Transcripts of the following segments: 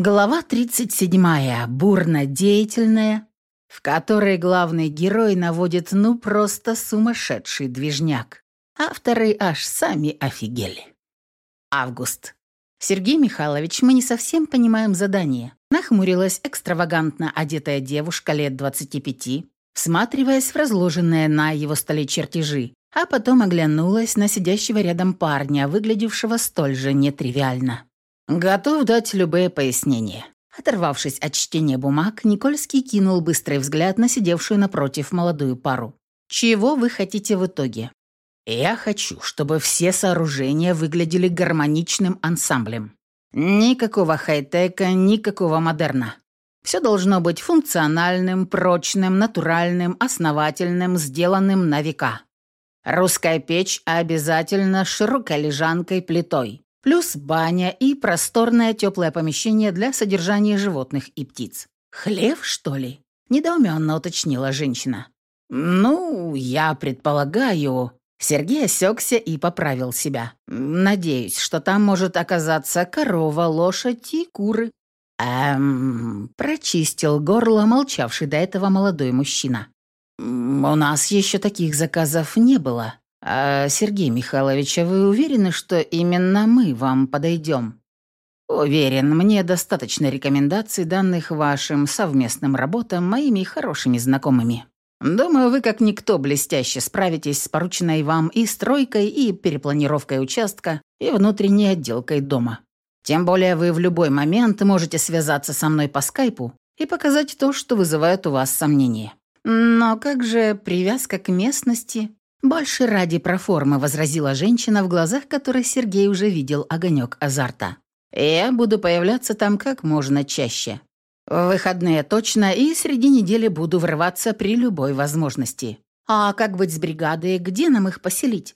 Глава 37. Бурно-деятельная, в которой главный герой наводит ну просто сумасшедший движняк. Авторы аж сами офигели. Август. Сергей Михайлович, мы не совсем понимаем задание. Нахмурилась экстравагантно одетая девушка лет 25, всматриваясь в разложенные на его столе чертежи, а потом оглянулась на сидящего рядом парня, выглядевшего столь же нетривиально. «Готов дать любые пояснения». Оторвавшись от чтения бумаг, Никольский кинул быстрый взгляд на сидевшую напротив молодую пару. «Чего вы хотите в итоге?» «Я хочу, чтобы все сооружения выглядели гармоничным ансамблем. Никакого хай-тека, никакого модерна. Все должно быть функциональным, прочным, натуральным, основательным, сделанным на века. Русская печь обязательно широкой лежанкой плитой плюс баня и просторное теплое помещение для содержания животных и птиц. «Хлев, что ли?» – недоуменно уточнила женщина. «Ну, я предполагаю...» Сергей осекся и поправил себя. «Надеюсь, что там может оказаться корова, лошадь и куры». «Эм...» – прочистил горло молчавший до этого молодой мужчина. «У нас еще таких заказов не было», «А, Сергей Михайлович, а вы уверены, что именно мы вам подойдем?» «Уверен, мне достаточно рекомендаций, данных вашим совместным работам моими хорошими знакомыми. Думаю, вы как никто блестяще справитесь с порученной вам и стройкой, и перепланировкой участка, и внутренней отделкой дома. Тем более вы в любой момент можете связаться со мной по скайпу и показать то, что вызывает у вас сомнения. Но как же привязка к местности «Больше ради проформы», — возразила женщина, в глазах которой Сергей уже видел огонек азарта. «Я буду появляться там как можно чаще. В выходные точно и среди недели буду врываться при любой возможности. А как быть с бригадой, где нам их поселить?»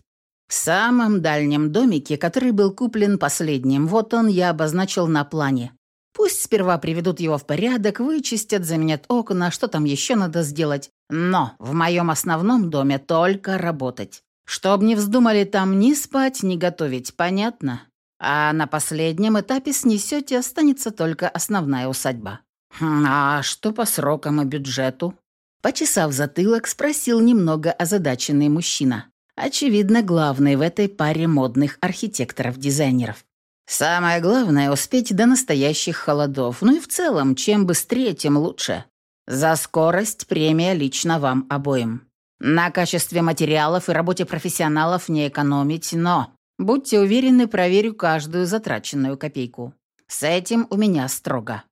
В самом дальнем домике, который был куплен последним, вот он я обозначил на плане. Пусть сперва приведут его в порядок, вычистят, заменят окна, что там еще надо сделать. Но в моем основном доме только работать. Чтоб не вздумали там ни спать, ни готовить, понятно? А на последнем этапе снесете, останется только основная усадьба. Хм, а что по срокам и бюджету? Почесав затылок, спросил немного озадаченный мужчина. Очевидно, главный в этой паре модных архитекторов-дизайнеров. Самое главное — успеть до настоящих холодов. Ну и в целом, чем быстрее, тем лучше. За скорость премия лично вам обоим. На качестве материалов и работе профессионалов не экономить, но будьте уверены, проверю каждую затраченную копейку. С этим у меня строго.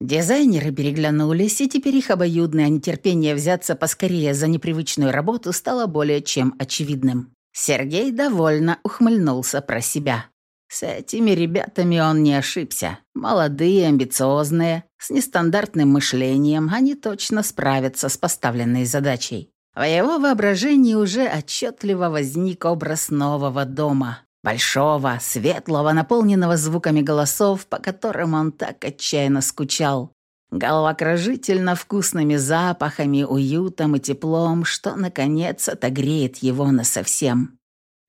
Дизайнеры переглянулись, и теперь их обоюдное нетерпение взяться поскорее за непривычную работу стало более чем очевидным. Сергей довольно ухмыльнулся про себя. С этими ребятами он не ошибся. Молодые, амбициозные, с нестандартным мышлением, они точно справятся с поставленной задачей. В его воображении уже отчетливо возник образ нового дома. Большого, светлого, наполненного звуками голосов, по которым он так отчаянно скучал. Головокружительно вкусными запахами, уютом и теплом, что, наконец, отогреет его насовсем.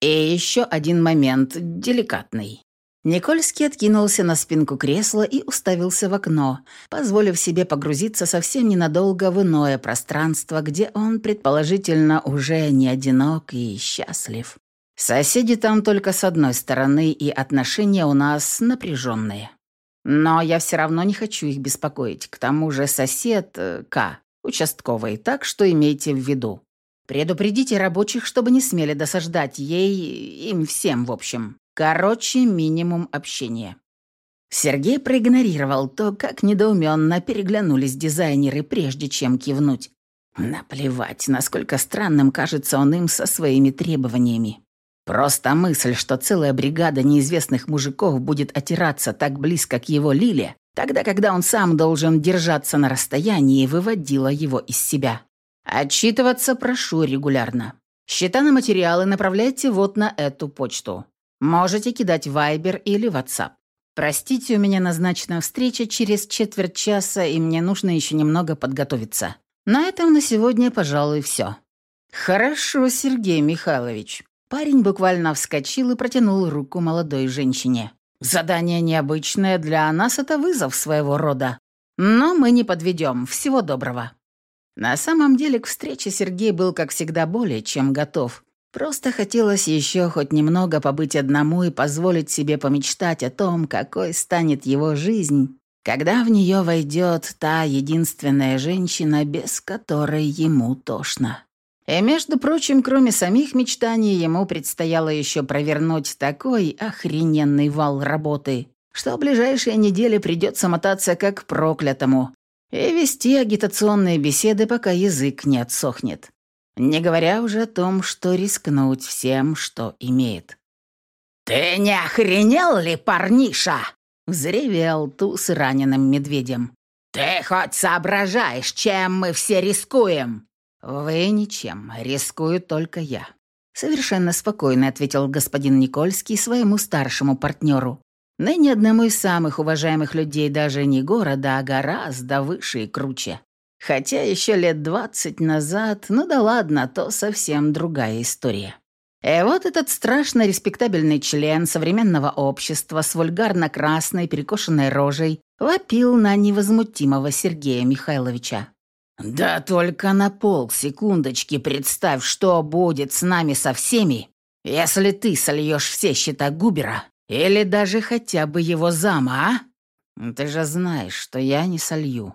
И еще один момент, деликатный. Никольский откинулся на спинку кресла и уставился в окно, позволив себе погрузиться совсем ненадолго в иное пространство, где он, предположительно, уже не одинок и счастлив. Соседи там только с одной стороны, и отношения у нас напряженные. Но я все равно не хочу их беспокоить. К тому же сосед э, К, участковый, так что имейте в виду. Предупредите рабочих, чтобы не смели досаждать ей, им всем, в общем. Короче, минимум общения. Сергей проигнорировал то, как недоуменно переглянулись дизайнеры, прежде чем кивнуть. Наплевать, насколько странным кажется он им со своими требованиями. Просто мысль, что целая бригада неизвестных мужиков будет отираться так близко к его Лиле, тогда, когда он сам должен держаться на расстоянии, выводила его из себя. Отчитываться прошу регулярно. Счета на материалы направляйте вот на эту почту. Можете кидать Viber или WhatsApp. Простите, у меня назначена встреча через четверть часа, и мне нужно еще немного подготовиться. На этом на сегодня, пожалуй, все. Хорошо, Сергей Михайлович. Парень буквально вскочил и протянул руку молодой женщине. Задание необычное, для нас это вызов своего рода. Но мы не подведем. Всего доброго». На самом деле к встрече Сергей был, как всегда, более чем готов. Просто хотелось еще хоть немного побыть одному и позволить себе помечтать о том, какой станет его жизнь, когда в нее войдет та единственная женщина, без которой ему тошно. И, между прочим, кроме самих мечтаний, ему предстояло еще провернуть такой охрененный вал работы, что в ближайшие недели придется мотаться как проклятому и вести агитационные беседы, пока язык не отсохнет. Не говоря уже о том, что рискнуть всем, что имеет. «Ты не охренел ли, парниша?» — взревел туз раненым медведем. «Ты хоть соображаешь, чем мы все рискуем?» «Вы ничем, рискую только я», — совершенно спокойно ответил господин Никольский своему старшему партнеру. Ныне одному из самых уважаемых людей даже не города, а гораздо выше и круче. Хотя еще лет двадцать назад, ну да ладно, то совсем другая история. И вот этот страшно респектабельный член современного общества с вульгарно-красной перекошенной рожей вопил на невозмутимого Сергея Михайловича. «Да только на полсекундочки представь, что будет с нами со всеми, если ты сольешь все счета Губера или даже хотя бы его зама, а? Ты же знаешь, что я не солью.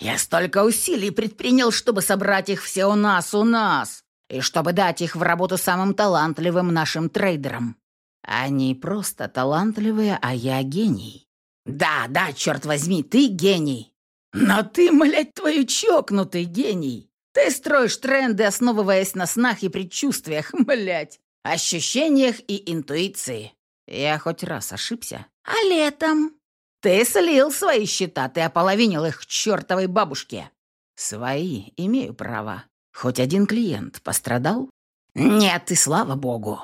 Я столько усилий предпринял, чтобы собрать их все у нас, у нас, и чтобы дать их в работу самым талантливым нашим трейдерам. Они просто талантливые, а я гений. Да, да, черт возьми, ты гений. Но ты, млядь, твою чокнутый гений. Ты строишь тренды, основываясь на снах и предчувствиях, млядь, ощущениях и интуиции. Я хоть раз ошибся. А летом? Ты слил свои счета, ты ополовинил их к чертовой бабушке. Свои, имею право. Хоть один клиент пострадал? Нет, и слава богу.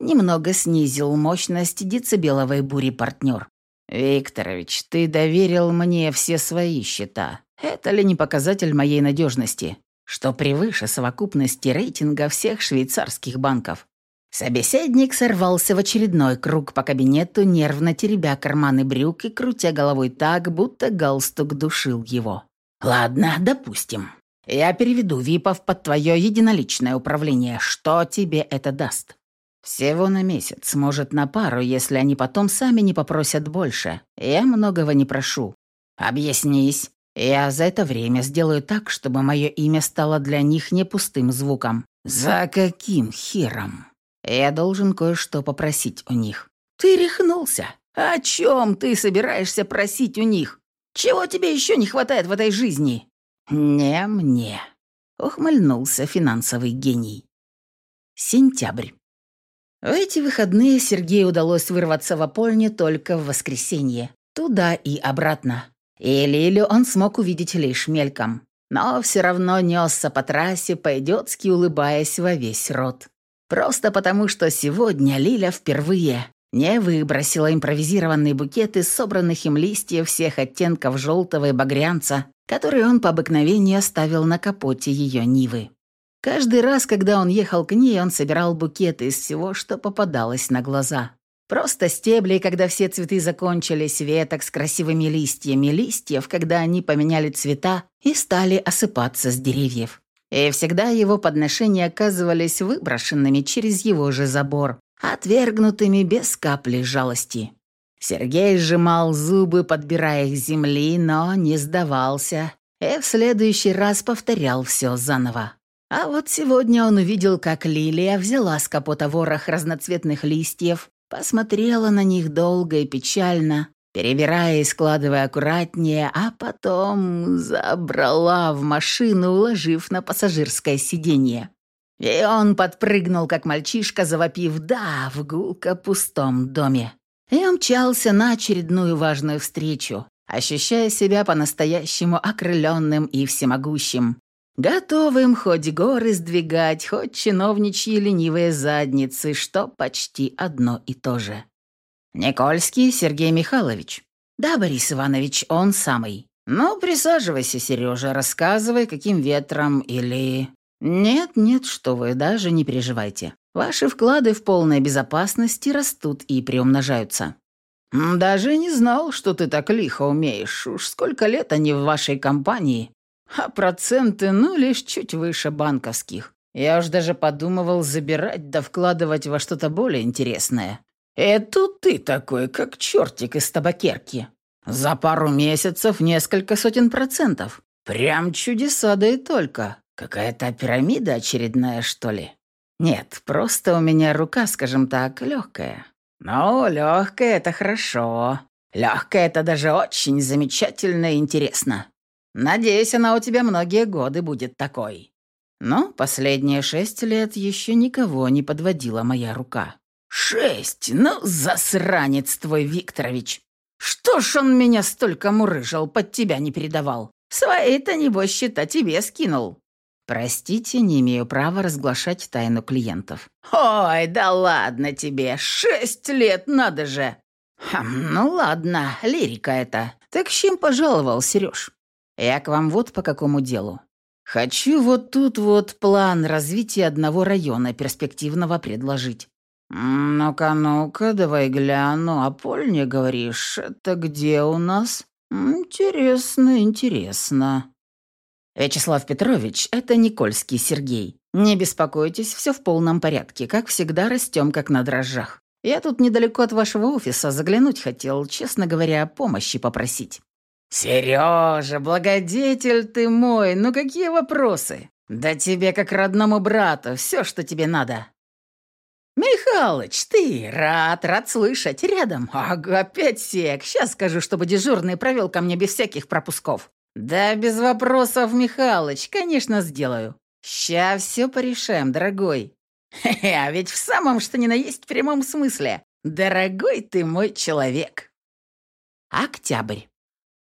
Немного снизил мощность децибеловой бури партнер. «Викторович, ты доверил мне все свои счета. Это ли не показатель моей надежности, что превыше совокупности рейтинга всех швейцарских банков?» Собеседник сорвался в очередной круг по кабинету, нервно теребя карманы брюк и крутя головой так, будто галстук душил его. «Ладно, допустим. Я переведу ВИПов под твое единоличное управление. Что тебе это даст?» Всего на месяц, может, на пару, если они потом сами не попросят больше. Я многого не прошу. Объяснись. Я за это время сделаю так, чтобы мое имя стало для них не пустым звуком. За каким хером? Я должен кое-что попросить у них. Ты рехнулся. О чем ты собираешься просить у них? Чего тебе еще не хватает в этой жизни? Не мне. Ухмыльнулся финансовый гений. Сентябрь. В эти выходные Сергею удалось вырваться в Апольне только в воскресенье. Туда и обратно. И Лилю он смог увидеть лишь мельком. Но все равно несся по трассе, по-идиотски улыбаясь во весь рот. Просто потому, что сегодня Лиля впервые не выбросила импровизированный букет из собранных им листьев всех оттенков желтого и багрянца, который он по обыкновению оставил на капоте ее Нивы. Каждый раз, когда он ехал к ней, он собирал букеты из всего, что попадалось на глаза. Просто стебли, когда все цветы закончились, веток с красивыми листьями, листьев, когда они поменяли цвета и стали осыпаться с деревьев. И всегда его подношения оказывались выброшенными через его же забор, отвергнутыми без капли жалости. Сергей сжимал зубы, подбирая их земли, но не сдавался, и в следующий раз повторял все заново. А вот сегодня он увидел, как Лилия взяла с капота ворох разноцветных листьев, посмотрела на них долго и печально, перебирая и складывая аккуратнее, а потом забрала в машину, уложив на пассажирское сиденье. И он подпрыгнул, как мальчишка, завопив «да» в гулко пустом доме. И умчался на очередную важную встречу, ощущая себя по-настоящему окрыленным и всемогущим, Готовым хоть горы сдвигать, хоть чиновничьи ленивые задницы, что почти одно и то же. Никольский Сергей Михайлович. Да, Борис Иванович, он самый. Ну, присаживайся, Сережа, рассказывай, каким ветром или... Нет, нет, что вы, даже не переживайте. Ваши вклады в полной безопасности растут и приумножаются. «Даже не знал, что ты так лихо умеешь. Уж сколько лет они в вашей компании, а проценты, ну, лишь чуть выше банковских. Я уж даже подумывал забирать да вкладывать во что-то более интересное. Это ты такой, как чертик из табакерки. За пару месяцев несколько сотен процентов. Прям чудеса, да и только. Какая-то пирамида очередная, что ли? Нет, просто у меня рука, скажем так, легкая. Ну, легкая — это хорошо. Легкая — это даже очень замечательно и интересно. Надеюсь, она у тебя многие годы будет такой. Но последние шесть лет еще никого не подводила моя рука. Шесть? Ну, засранец твой, Викторович. Что ж он меня столько мурыжил, под тебя не передавал? Свои-то, небось, счета тебе скинул. Простите, не имею права разглашать тайну клиентов. Ой, да ладно тебе, шесть лет, надо же. Хм, ну ладно, лирика это. Так чем пожаловал, Сереж? Я к вам вот по какому делу. Хочу вот тут вот план развития одного района перспективного предложить. Ну-ка, ну-ка, давай гляну. А Польня, говоришь, это где у нас? Интересно, интересно. Вячеслав Петрович, это Никольский Сергей. Не беспокойтесь, все в полном порядке. Как всегда, растем как на дрожжах. Я тут недалеко от вашего офиса заглянуть хотел, честно говоря, помощи попросить. «Сережа, благодетель ты мой, ну какие вопросы? Да тебе как родному брату, все, что тебе надо». «Михалыч, ты рад, рад слышать, рядом. Ага, опять сек. Сейчас скажу, чтобы дежурный провел ко мне без всяких пропусков». «Да без вопросов, Михалыч, конечно, сделаю. Ща все порешаем, дорогой». «Хе-хе, а ведь в самом что ни на есть прямом смысле. Дорогой ты мой человек». Октябрь.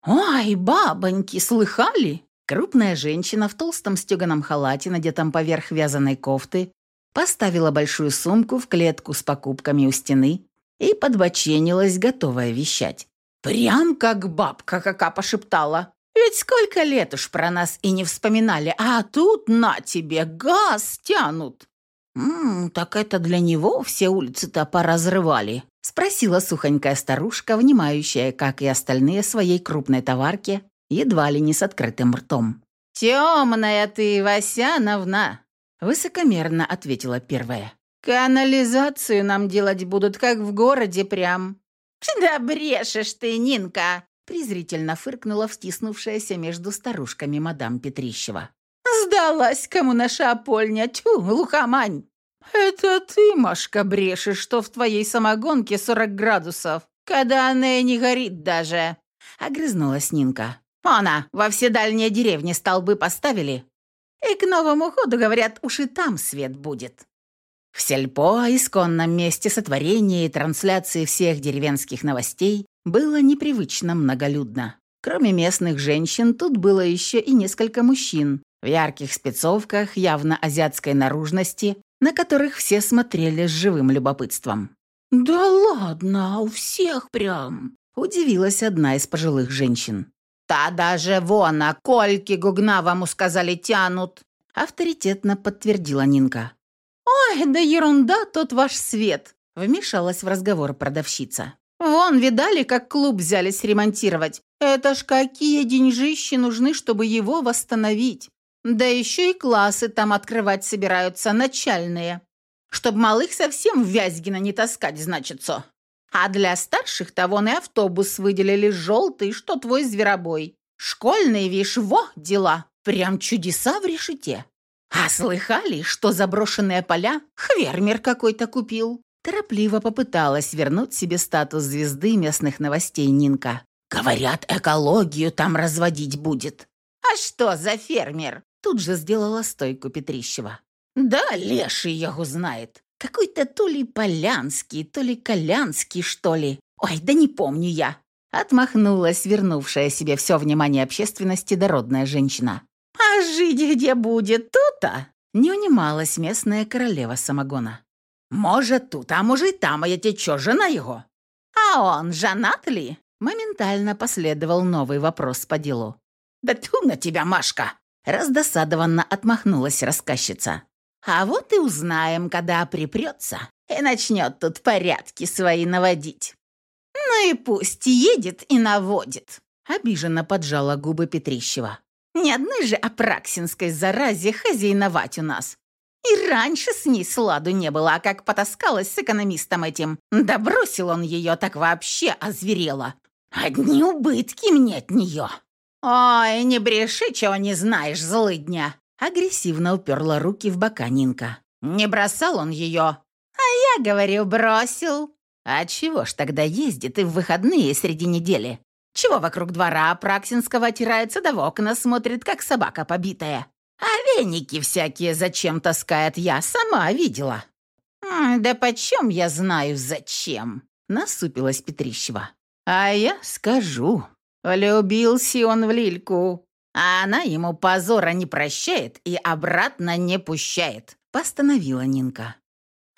«Ой, бабоньки, слыхали?» Крупная женщина в толстом стеганом халате, надетом поверх вязаной кофты, поставила большую сумку в клетку с покупками у стены и подбоченилась, готовая вещать. «Прям как бабка кака пошептала. Ведь сколько лет уж про нас и не вспоминали, а тут на тебе газ тянут!» «Ммм, так это для него все улицы-то поразрывали», Спросила сухонькая старушка, внимающая, как и остальные, своей крупной товарке, едва ли не с открытым ртом. «Темная ты, Васяновна!» Высокомерно ответила первая. «Канализацию нам делать будут, как в городе прям». «Да брешешь ты, Нинка!» презрительно фыркнула встиснувшаяся между старушками мадам Петрищева. «Сдалась кому наша опольня! Тьфу, лухомань!» «Это ты, Машка, брешешь, что в твоей самогонке 40 градусов, когда она и не горит даже!» Огрызнулась Нинка. «Она, во все дальние деревни столбы поставили, и к Новому году, говорят, уж и там свет будет». В сельпо, исконном месте сотворения и трансляции всех деревенских новостей, было непривычно многолюдно. Кроме местных женщин, тут было еще и несколько мужчин в ярких спецовках явно азиатской наружности на которых все смотрели с живым любопытством. «Да ладно, у всех прям!» – удивилась одна из пожилых женщин. «Та даже вон, а кольки гугнавому сказали тянут!» – авторитетно подтвердила Нинка. «Ой, да ерунда тот ваш свет!» – вмешалась в разговор продавщица. «Вон, видали, как клуб взялись ремонтировать? Это ж какие деньжищи нужны, чтобы его восстановить! Да еще и классы там открывать собираются, начальные. Чтоб малых совсем в Вязьгино не таскать, значится. А для старших-то вон и автобус выделили желтый, что твой зверобой. Школьные, вишь, во, дела. Прям чудеса в решете. А слыхали, что заброшенные поля хвермер какой-то купил? Торопливо попыталась вернуть себе статус звезды местных новостей Нинка. Говорят, экологию там разводить будет. А что за фермер? Тут же сделала стойку Петрищева. «Да, леший его знает. Какой-то то ли Полянский, то ли Колянский, что ли. Ой, да не помню я». Отмахнулась вернувшая себе все внимание общественности дородная женщина. «А жить где будет? Тут-то?» Не унималась местная королева самогона. «Может, тут, а может, и там, а я тебе чё, жена его?» «А он женат ли?» Моментально последовал новый вопрос по делу. «Да ту на тебя, Машка!» Раздосадованно отмахнулась рассказчица. «А вот и узнаем, когда припрется и начнет тут порядки свои наводить». «Ну и пусть едет и наводит», — обиженно поджала губы Петрищева. «Ни одной же апраксинской заразе хозяиновать у нас. И раньше с ней сладу не было, а как потаскалась с экономистом этим. Да бросил он ее, так вообще озверела. Одни убытки мне от нее». «Ой, не бреши, чего не знаешь, злыдня!» Агрессивно уперла руки в бока Нинка. «Не бросал он ее?» «А я говорю, бросил». «А чего ж тогда ездит и в выходные среди недели? Чего вокруг двора Праксинского отирается да в окна смотрит, как собака побитая? А веники всякие зачем таскает, я сама видела». «Да почем я знаю, зачем?» Насупилась Петрищева. «А я скажу. Влюбился он в Лильку, а она ему позора не прощает и обратно не пущает», постановила Нинка.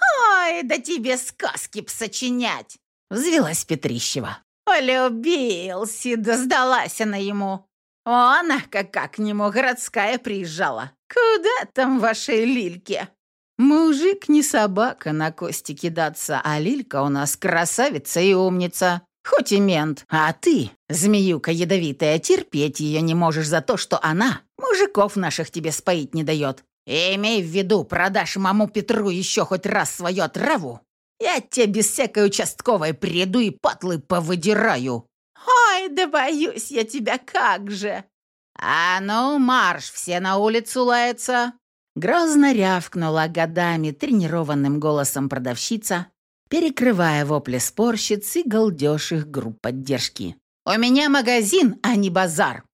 «Ой, да тебе сказки б сочинять!» взвелась Петрищева. «Полюбился, да сдалась она ему. Она, как, как к нему городская приезжала. Куда там вашей Лильке?» «Мужик не собака на кости кидаться, а Лилька у нас красавица и умница. Хоть и мент, а ты, змеюка ядовитая, терпеть ее не можешь за то, что она мужиков наших тебе споить не дает. И имей в виду, продашь маму Петру еще хоть раз свою отраву, я тебе без всякой участковой приду и патлы повыдираю. Ой, да боюсь я тебя как же. А ну, марш, все на улицу лаются. Грозно рявкнула годами тренированным голосом продавщица, перекрывая вопли спорщиц и галдеж их групп поддержки. «У меня магазин, а не базар!»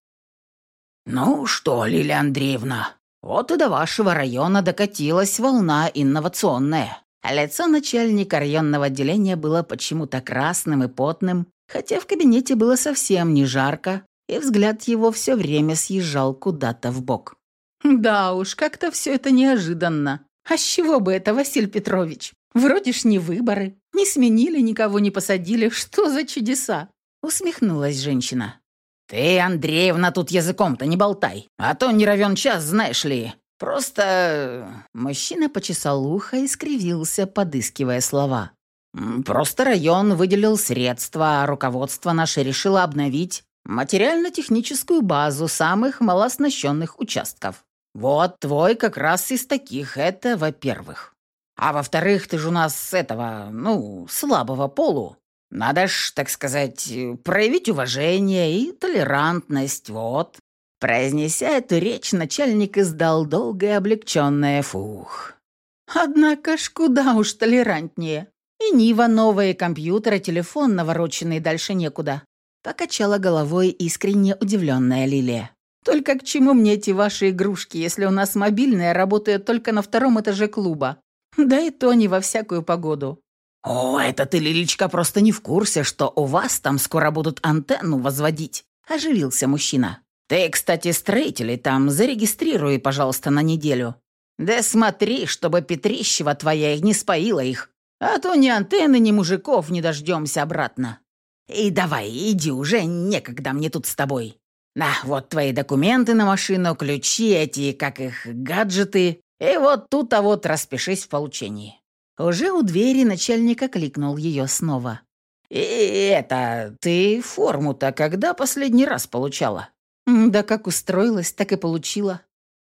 «Ну что, Лилия Андреевна, вот и до вашего района докатилась волна инновационная». Лицо начальника районного отделения было почему-то красным и потным, хотя в кабинете было совсем не жарко, и взгляд его все время съезжал куда-то в бок. «Да уж, как-то все это неожиданно. А с чего бы это, Василий Петрович? Вроде ж не выборы. Не сменили, никого не посадили. Что за чудеса?» Усмехнулась женщина. «Ты, Андреевна, тут языком-то не болтай. А то не равен час, знаешь ли. Просто...» Мужчина почесал ухо и скривился, подыскивая слова. «Просто район выделил средства, а руководство наше решило обновить материально-техническую базу самых малооснащенных участков. Вот твой как раз из таких, это во-первых. А во-вторых, ты же у нас с этого, ну, слабого полу. Надо ж, так сказать, проявить уважение и толерантность, вот». Произнеся эту речь, начальник издал долгое облегченное фух. «Однако ж куда уж толерантнее. И Нива новая, и компьютер, и телефон навороченный дальше некуда». Покачала головой искренне удивленная Лилия. «Только к чему мне эти ваши игрушки, если у нас мобильная работает только на втором этаже клуба? Да и то не во всякую погоду. «О, это ты, Лилечка, просто не в курсе, что у вас там скоро будут антенну возводить», – оживился мужчина. «Ты, кстати, строителей там зарегистрируй, пожалуйста, на неделю. Да смотри, чтобы Петрищева твоя не споила их, а то ни антенны, ни мужиков не дождемся обратно. И давай, иди уже, некогда мне тут с тобой. На, вот твои документы на машину, ключи эти, как их, гаджеты. И вот тут-то вот распишись в получении». Уже у двери начальник окликнул ее снова. «И это, ты форму-то когда последний раз получала?» «Да как устроилась, так и получила».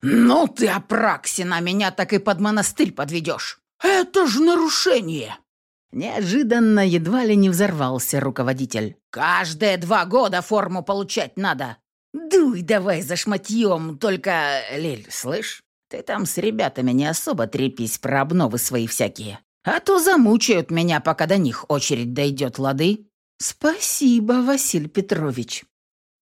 «Ну ты, Апраксина, меня так и под монастырь подведешь! Это ж нарушение!» Неожиданно едва ли не взорвался руководитель. «Каждые два года форму получать надо!» «Дуй давай за шматьем, только, Лиль, слышь, ты там с ребятами не особо трепись про обновы свои всякие. А то замучают меня, пока до них очередь дойдет, лады?» «Спасибо, Василий Петрович».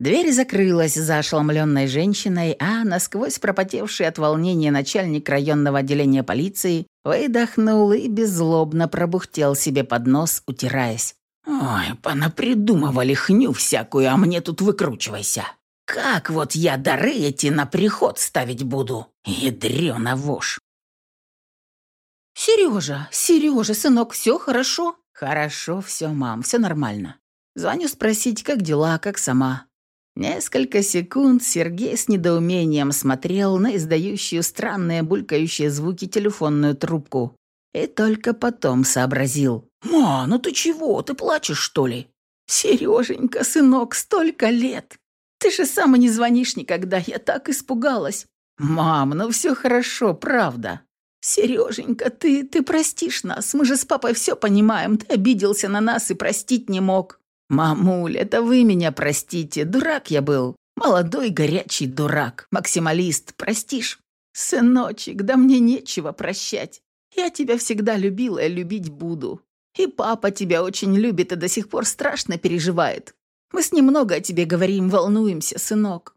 Дверь закрылась за ошеломленной женщиной, а насквозь пропотевший от волнения начальник районного отделения полиции выдохнул и беззлобно пробухтел себе под нос, утираясь. «Ой, понапридумывали хню всякую, а мне тут выкручивайся. Как вот я дары эти на приход ставить буду? Ядрёна вошь!» «Сережа, Сережа, сынок, все хорошо?» «Хорошо все, мам, все нормально. Звоню спросить, как дела, как сама». Несколько секунд Сергей с недоумением смотрел на издающую странные булькающие звуки телефонную трубку и только потом сообразил. «Ма, ну ты чего? Ты плачешь, что ли?» Сереженька, сынок, столько лет. Ты же сам и не звонишь никогда, я так испугалась. Мам, ну все хорошо, правда. Сереженька, ты, ты простишь нас, мы же с папой все понимаем, ты обиделся на нас и простить не мог. Мамуль, это вы меня простите, дурак я был. Молодой горячий дурак, максималист, простишь? Сыночек, да мне нечего прощать. Я тебя всегда любила и любить буду. И папа тебя очень любит и до сих пор страшно переживает. Мы с ним много о тебе говорим, волнуемся, сынок.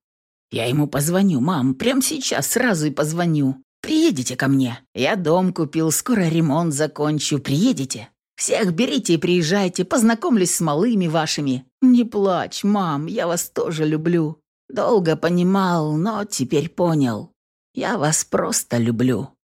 Я ему позвоню, мам, прямо сейчас сразу и позвоню. Приедете ко мне. Я дом купил, скоро ремонт закончу. Приедете? Всех берите и приезжайте, познакомлюсь с малыми вашими. Не плачь, мам, я вас тоже люблю. Долго понимал, но теперь понял. Я вас просто люблю.